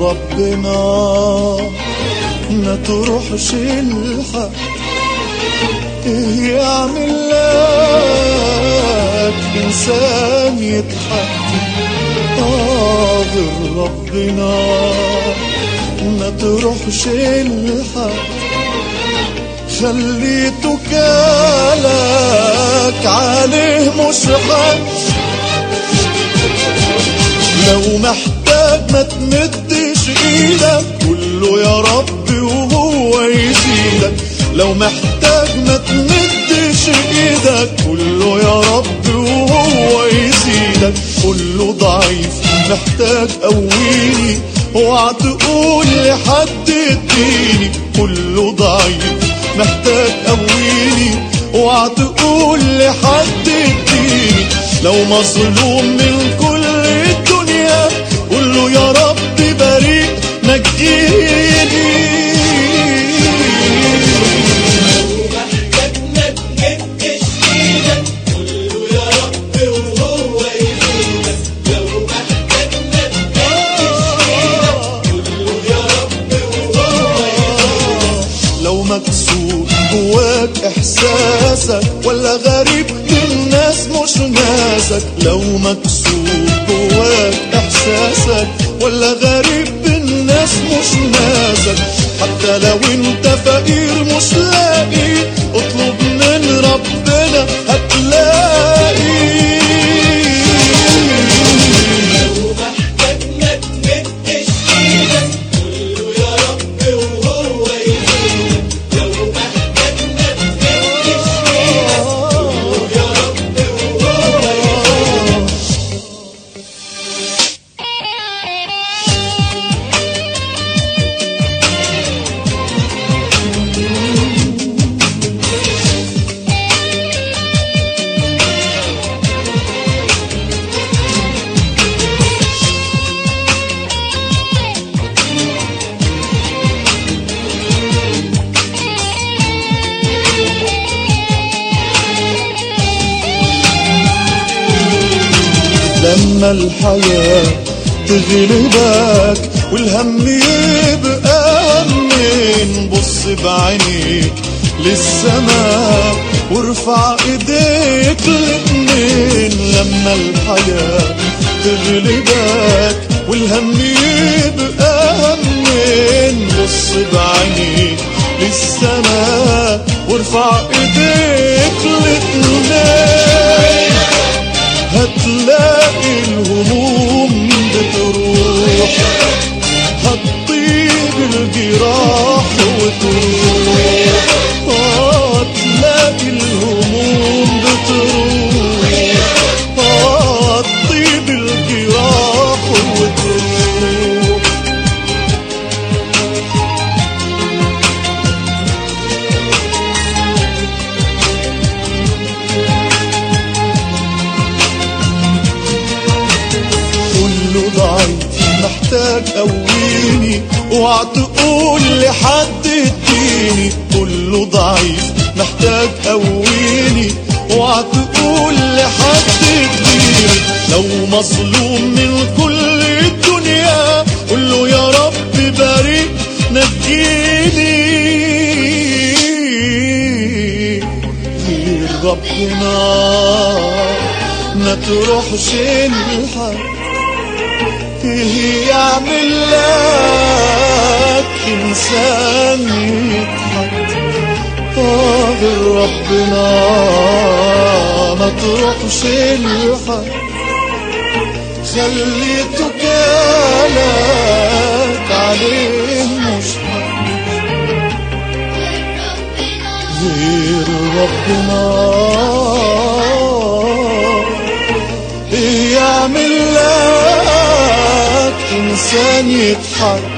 ربنا ما تروحش الحق إيه يعمل لك إنسان يضحك. آه غير ربنا ما تروحش الحق خليته كالك عليه مش حق لو محتاج ما تمدش إيدك قول له يا رب وهو يزيدك. لو محتاج ما تمدش إيدك. قول له يا رب وهو يزيدك. قول له ضعيف محتاج قويني. اوعى تقول لحد اديني. قول له ضعيف محتاج قويني. اوعى تقول لحد اديني. لو مظلوم من كل الدنيا. قول له يا رب بريء. نجيني محتاج ما تمدش إيدك قول له يا رب وهو يزيدك لو محتاج ما تمدش إيدك قول له يا رب وهو يزيدك لو مكسور جواك إحساسك ولا غريب للناس مش ناسك لو مكسور جواك إحساسك ولا غريب لما الحياة تغلبك والهم يبقى همين. بص بعينيك للسماء وارفع إيديك الاتنين لما الحياة تغلبك والهم يبقى همين. بص بعينيك للسماء وارفع إيديك الاتنين هتلاقي ضعيف محتاج قويني اوعى تقول لحد اديني. كله ضعيف محتاج قويني اوعى تقول لحد اديني. لو مظلوم من كل الدنيا قول له يا رب بريء نجيني. غير ربنا ما تروحش الحق. يعمل لك إنسان يضحك. غير ربنا ما تروحش الحق خليته كالك عليه مش حق غير ربنا. إيه يعمل لك انسان يضحك